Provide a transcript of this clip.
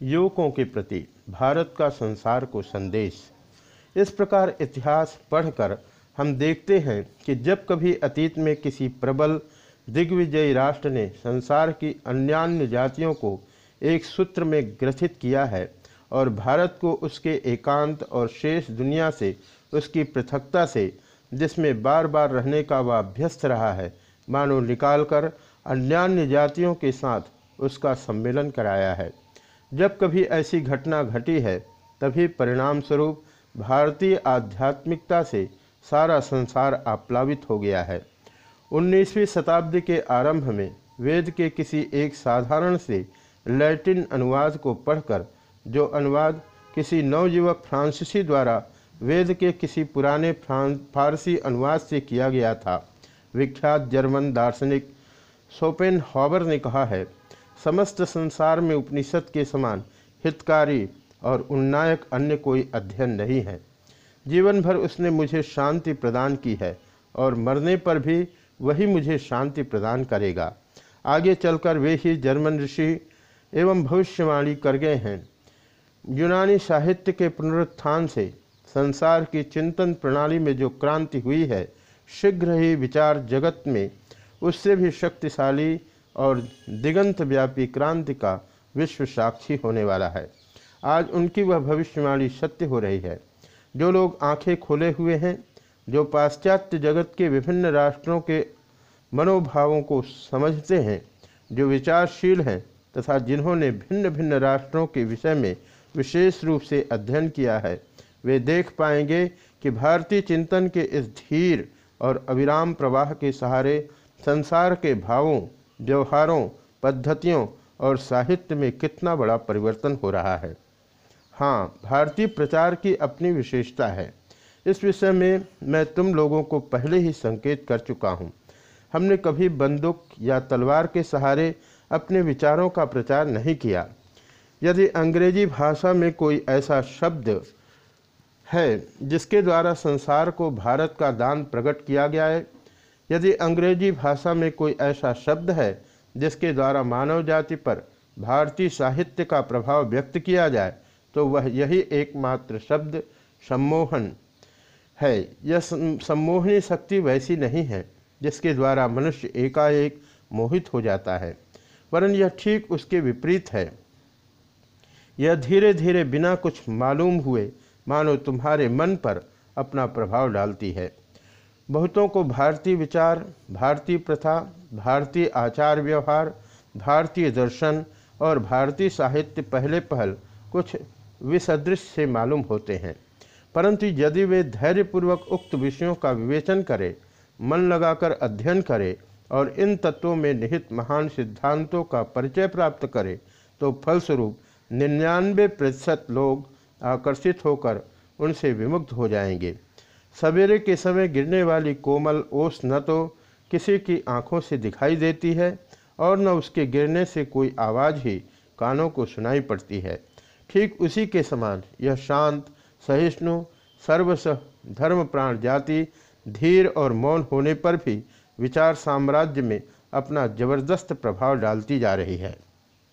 युवकों के प्रति भारत का संसार को संदेश। इस प्रकार इतिहास पढ़कर हम देखते हैं कि जब कभी अतीत में किसी प्रबल, दिग्विजयी राष्ट्र ने संसार की अन्यान्य जातियों को एक सूत्र में ग्रथित किया है और भारत को उसके एकांत और शेष दुनिया से, उसकी पृथकता से, जिसमें बार बार रहने का वह अभ्यस्त रहा है, मानो निकालकर अन्यान्य जातियों के साथ उसका सम्मेलन कराया है। जब कभी ऐसी घटना घटी है, तभी परिणाम स्वरूप भारतीय आध्यात्मिकता से सारा संसार आप्लावित हो गया है। 19वीं शताब्दी के आरंभ में वेद के किसी एक साधारण से लैटिन अनुवाद को पढ़कर, जो अनुवाद किसी नवयुवक फ्रांसीसी द्वारा वेद के किसी पुराने फारसी अनुवाद से किया गया था, विख्यात जर्मन दार्शनिक सोपेन हॉबर ने कहा है समस्त संसार में उपनिषद के समान हितकारी और उन्नायक अन्य कोई अध्ययन नहीं है। जीवन भर उसने मुझे शांति प्रदान की है और मरने पर भी वही मुझे शांति प्रदान करेगा। आगे चलकर वे ही जर्मन ऋषि एवं भविष्यवाणी कर गए हैं। यूनानी साहित्य के पुनरुत्थान से संसार की चिंतन प्रणाली में जो क्रांति हुई है, शीघ्र ही विचार जगत में उससे भी शक्तिशाली और दिगंत व्यापी क्रांति का विश्व साक्षी होने वाला है। आज उनकी वह भविष्यवाणी सत्य हो रही है। जो लोग आँखें खोले हुए हैं, जो पाश्चात्य जगत के विभिन्न राष्ट्रों के मनोभावों को समझते हैं, जो विचारशील हैं तथा जिन्होंने भिन्न भिन्न राष्ट्रों के विषय में विशेष रूप से अध्ययन किया है, वे देख पाएँगे कि भारतीय चिंतन के इस धीर और अविराम प्रवाह के सहारे संसार के भावों व्यवहारों, पद्धतियों और साहित्य में कितना बड़ा परिवर्तन हो रहा है। हाँ भारतीय प्रचार की अपनी विशेषता है। इस विषय में मैं तुम लोगों को पहले ही संकेत कर चुका हूँ। हमने कभी बंदूक या तलवार के सहारे अपने विचारों का प्रचार नहीं किया। यदि अंग्रेज़ी भाषा में कोई ऐसा शब्द है जिसके द्वारा संसार को भारत का दान प्रकट किया गया है यदि अंग्रेज़ी भाषा में कोई ऐसा शब्द है जिसके द्वारा मानव जाति पर भारतीय साहित्य का प्रभाव व्यक्त किया जाए तो वह यही एकमात्र शब्द सम्मोहन है। यह सम्मोहनी शक्ति वैसी नहीं है जिसके द्वारा मनुष्य एकाएक मोहित हो जाता है, वरन यह ठीक उसके विपरीत है। यह धीरे धीरे बिना कुछ मालूम हुए मानो तुम्हारे मन पर अपना प्रभाव डालती है। बहुतों को भारतीय विचार, भारतीय प्रथा, भारतीय आचार व्यवहार, भारतीय दर्शन और भारतीय साहित्य पहले पहल कुछ विसदृश से मालूम होते हैं। परंतु यदि वे धैर्यपूर्वक उक्त विषयों का विवेचन करें, मन लगाकर अध्ययन करें और इन तत्वों में निहित महान सिद्धांतों का परिचय प्राप्त करें तो फलस्वरूप निन्यानवे प्रतिशत लोग आकर्षित होकर उनसे विमुक्त हो जाएँगे। सवेरे के समय गिरने वाली कोमल ओस न तो किसी की आँखों से दिखाई देती है और न उसके गिरने से कोई आवाज़ ही कानों को सुनाई पड़ती है। ठीक उसी के समान यह शांत, सहिष्णु सर्वस धर्म प्राण जाति, धीर और मौन होने पर भी विचार साम्राज्य में अपना ज़बरदस्त प्रभाव डालती जा रही है।